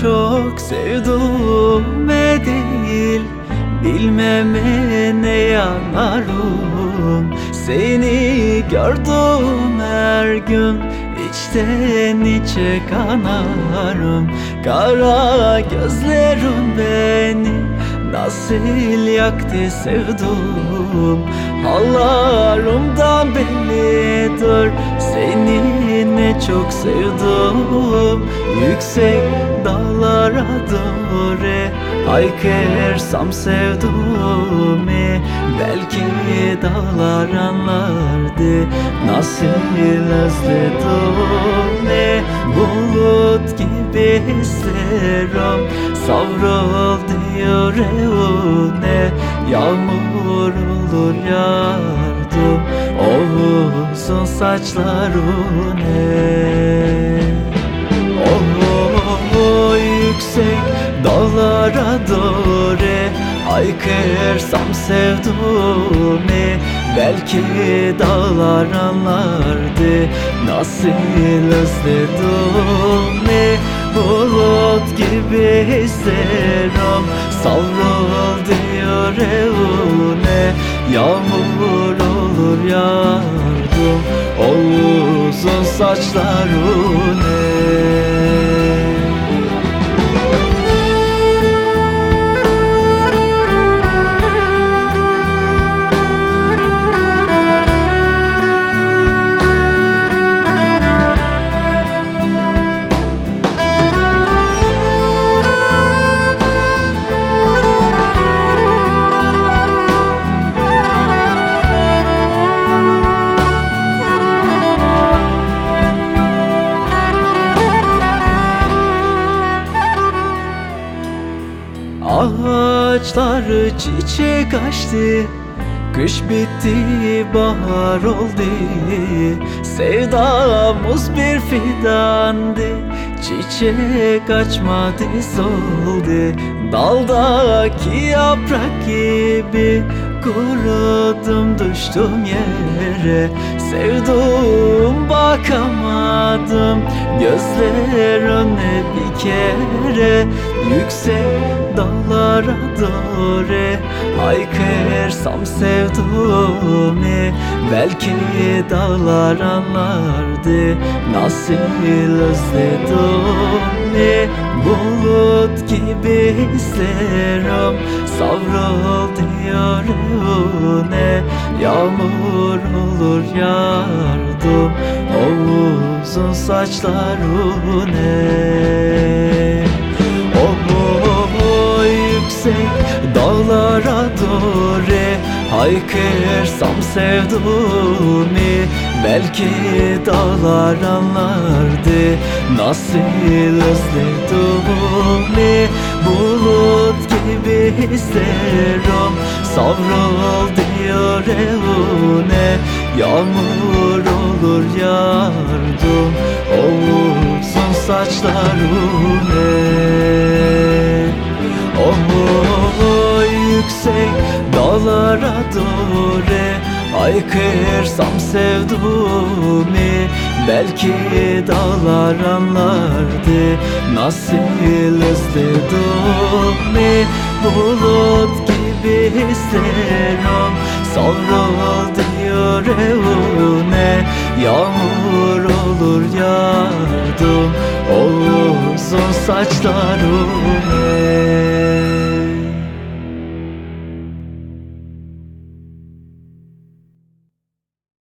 Çok sevduğume değil Bilmeme ne yanarım Seni gördüm her gün içten içe kanarım. Kara gözlerim beni Nasıl yaktı sevdum Hallarımdan bellidir Seni ne çok sevdim. Yüksek dağlara doğru Haykırsam sevduğumu Belki dağlar anlardı Nasıl özledim. Bulut gibi hislerim Savrul diyor evine Yağmur olur O uzun saçlarına Oh, yüksek dağlara doğru Haykırsam sevduğumu Belki dağlar anlardı Nasıl özledim Bulut gibi hislerim Savrul diyor evine Yağmur olur yardım O uzun saçlarına Ağaçlar çiçek açtı. Kış bitti bahar oldu. Sevdamız bir fidandı. Çiçek açmadı soldu. Daldaki yaprak gibi Kurudum düştüm yere. Sevdum bakamadım. Gözlerine bir kere Yüksek dağlara doğru Haykırsam sevduğumu Belki dağlar anlardı Nasıl özledim. Bulut gibi hislerim Savrul diyor ne Yağmur olur yardım O uzun saçlarına O Haykırsam sevduğumu Belki dağlar anlardı. Nasıl özledim Bulut gibi hislerim Savrul diyor evine Yağmur olur yardım O uzun saçlarına yüksek dağlara doğru Haykırsam sevduğumu Belki dağlar anlardı Nasıl özledim Bulut gibi hislerim Savrul diyor evine Yağmur olur yardım O uzun saçlarına